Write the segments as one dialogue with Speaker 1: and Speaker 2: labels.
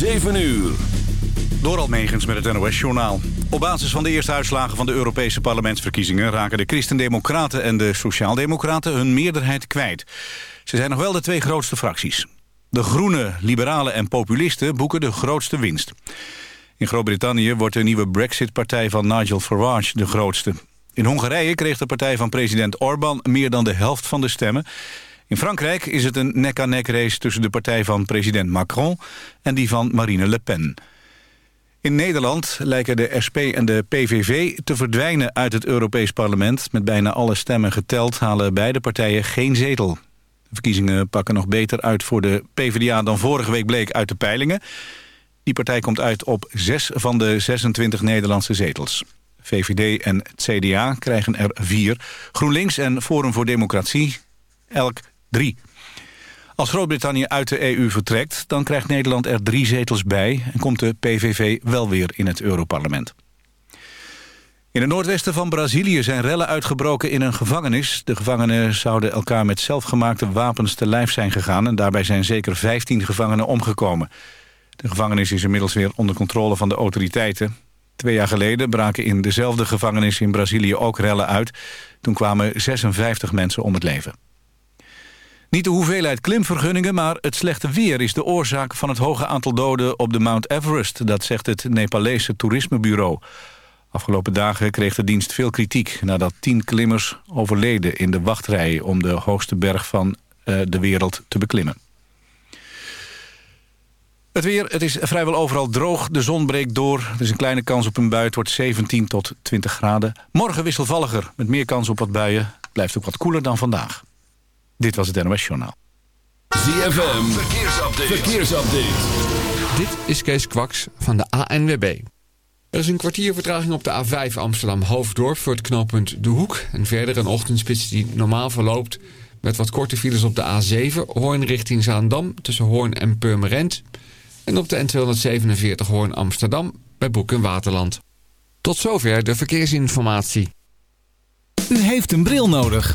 Speaker 1: 7 uur.
Speaker 2: Door Almegens met het NOS-journaal. Op basis van de eerste uitslagen van de Europese parlementsverkiezingen... raken de Christendemocraten en de Sociaaldemocraten hun meerderheid kwijt. Ze zijn nog wel de twee grootste fracties. De Groenen, Liberalen en Populisten boeken de grootste winst. In Groot-Brittannië wordt de nieuwe Brexit-partij van Nigel Farage de grootste. In Hongarije kreeg de partij van president Orbán meer dan de helft van de stemmen... In Frankrijk is het een nek-aan-nek race tussen de partij van president Macron en die van Marine Le Pen. In Nederland lijken de SP en de PVV te verdwijnen uit het Europees Parlement. Met bijna alle stemmen geteld halen beide partijen geen zetel. De verkiezingen pakken nog beter uit voor de PvdA dan vorige week bleek uit de peilingen. Die partij komt uit op zes van de 26 Nederlandse zetels. VVD en CDA krijgen er vier. GroenLinks en Forum voor Democratie elk drie. Als Groot-Brittannië uit de EU vertrekt, dan krijgt Nederland er drie zetels bij... en komt de PVV wel weer in het Europarlement. In het noordwesten van Brazilië zijn rellen uitgebroken in een gevangenis. De gevangenen zouden elkaar met zelfgemaakte wapens te lijf zijn gegaan... en daarbij zijn zeker 15 gevangenen omgekomen. De gevangenis is inmiddels weer onder controle van de autoriteiten. Twee jaar geleden braken in dezelfde gevangenis in Brazilië ook rellen uit. Toen kwamen 56 mensen om het leven. Niet de hoeveelheid klimvergunningen, maar het slechte weer... is de oorzaak van het hoge aantal doden op de Mount Everest. Dat zegt het Nepalese toerismebureau. Afgelopen dagen kreeg de dienst veel kritiek... nadat tien klimmers overleden in de wachtrij... om de hoogste berg van uh, de wereld te beklimmen. Het weer, het is vrijwel overal droog. De zon breekt door. Er is een kleine kans op een bui. Het wordt 17 tot 20 graden. Morgen wisselvalliger, met meer kans op wat buien. Blijft ook wat koeler dan vandaag. Dit was het NOS Journaal.
Speaker 1: ZFM, verkeersupdate. verkeersupdate.
Speaker 3: Dit is Kees Kwaks van de ANWB. Er is een kwartier vertraging op de A5 Amsterdam-Hoofddorp... voor het knooppunt De Hoek. En verder een ochtendspits die normaal verloopt... met wat korte files op de A7... Hoorn richting Zaandam tussen Hoorn en Purmerend... en op de N247 Hoorn-Amsterdam bij Broek en Waterland. Tot zover de verkeersinformatie.
Speaker 4: U heeft een bril nodig.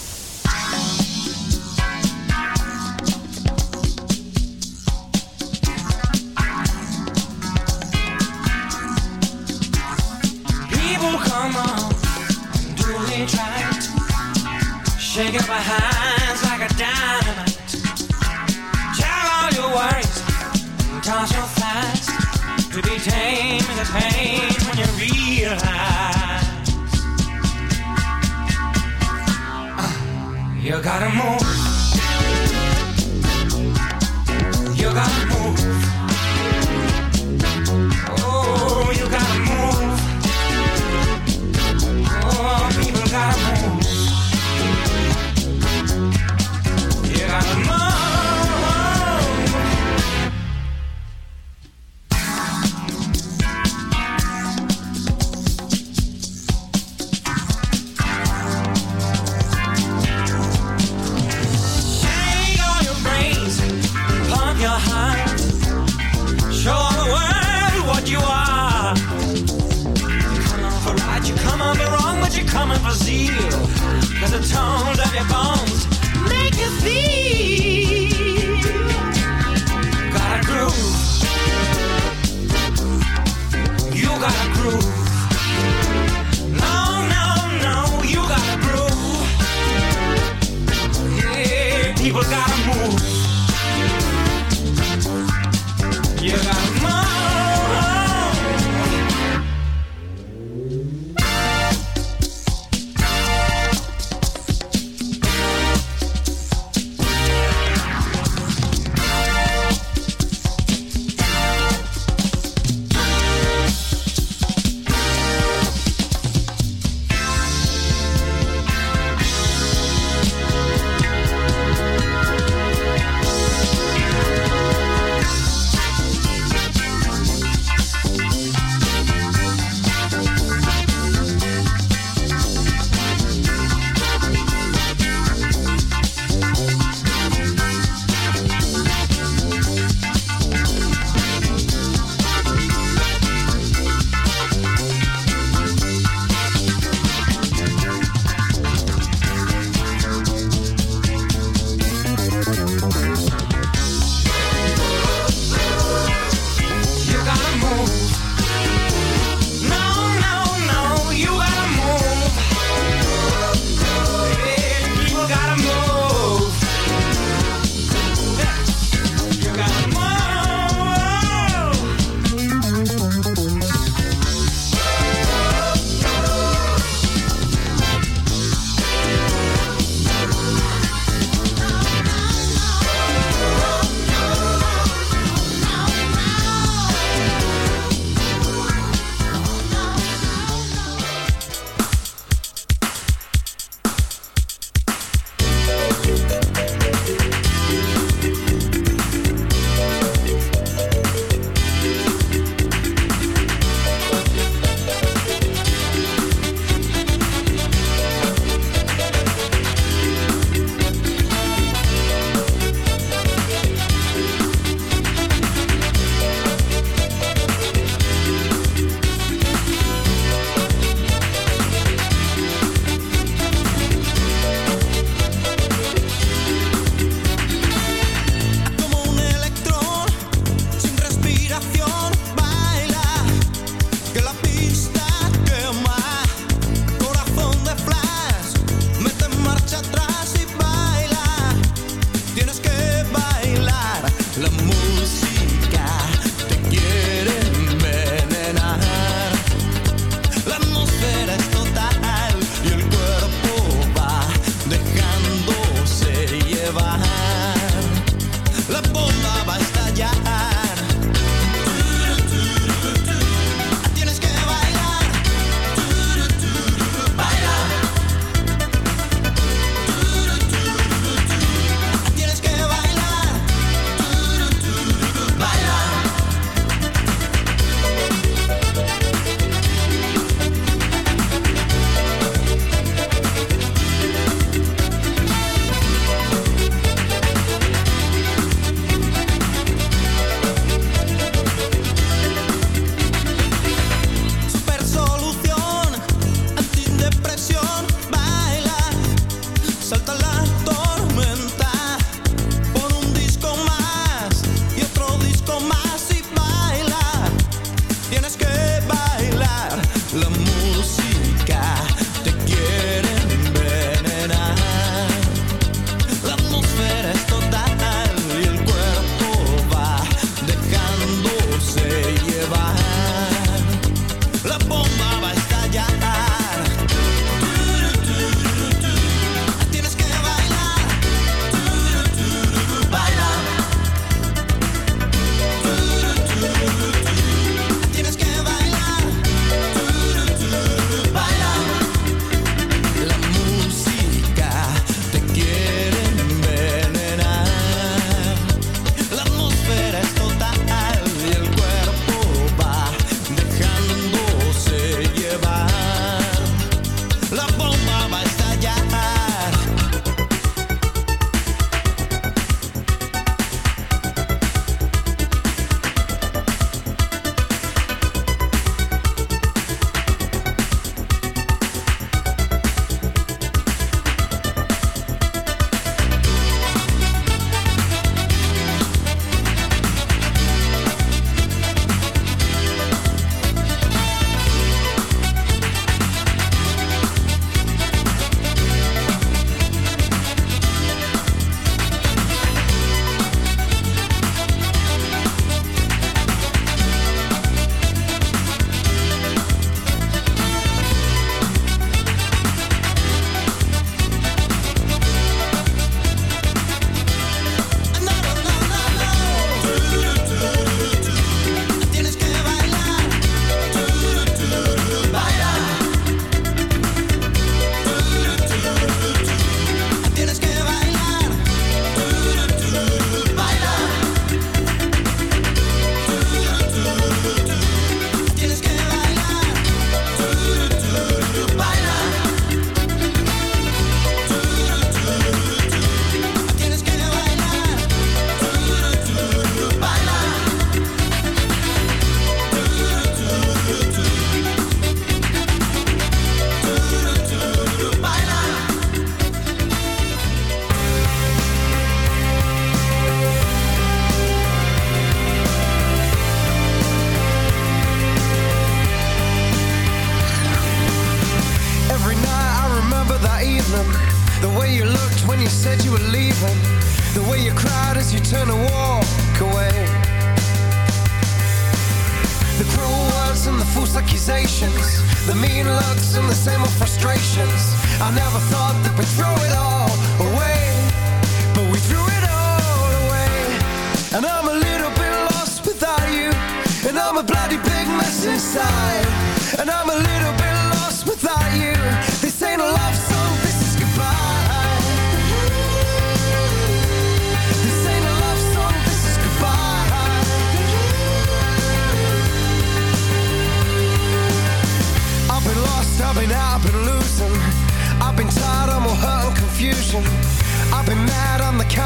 Speaker 5: Hands like a dynamite. Tell all your worries, toss your. To be tame pain when you realize uh, you gotta move. You gotta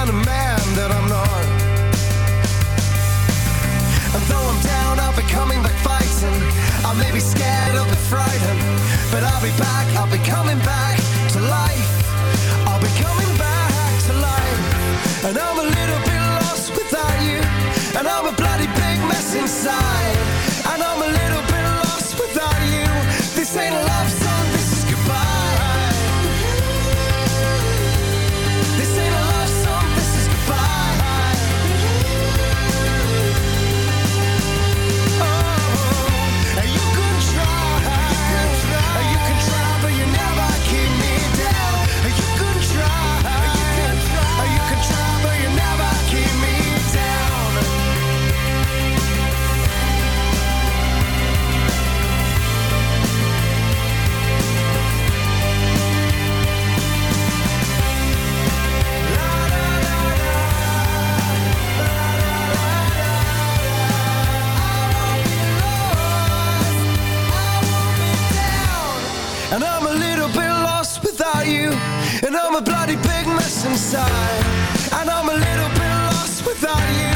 Speaker 6: kind of man that I'm not. And though I'm down, I'll be coming back fighting. I may be scared, I'll be frightened, but I'll be back. I'll be coming back to life. I'll be coming back to life. And I'm a little bit lost without you, and I'm a bloody big mess inside. inside. And I'm a little bit lost without you.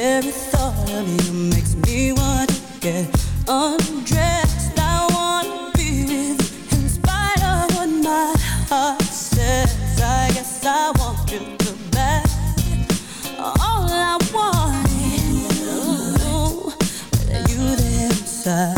Speaker 6: Every thought of you makes me want to get undressed. I want to be
Speaker 7: with in spite of what my heart says. I guess I the best. All I want is you there.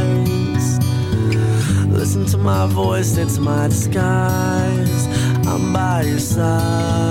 Speaker 8: My voice, it's my disguise. I'm by your side.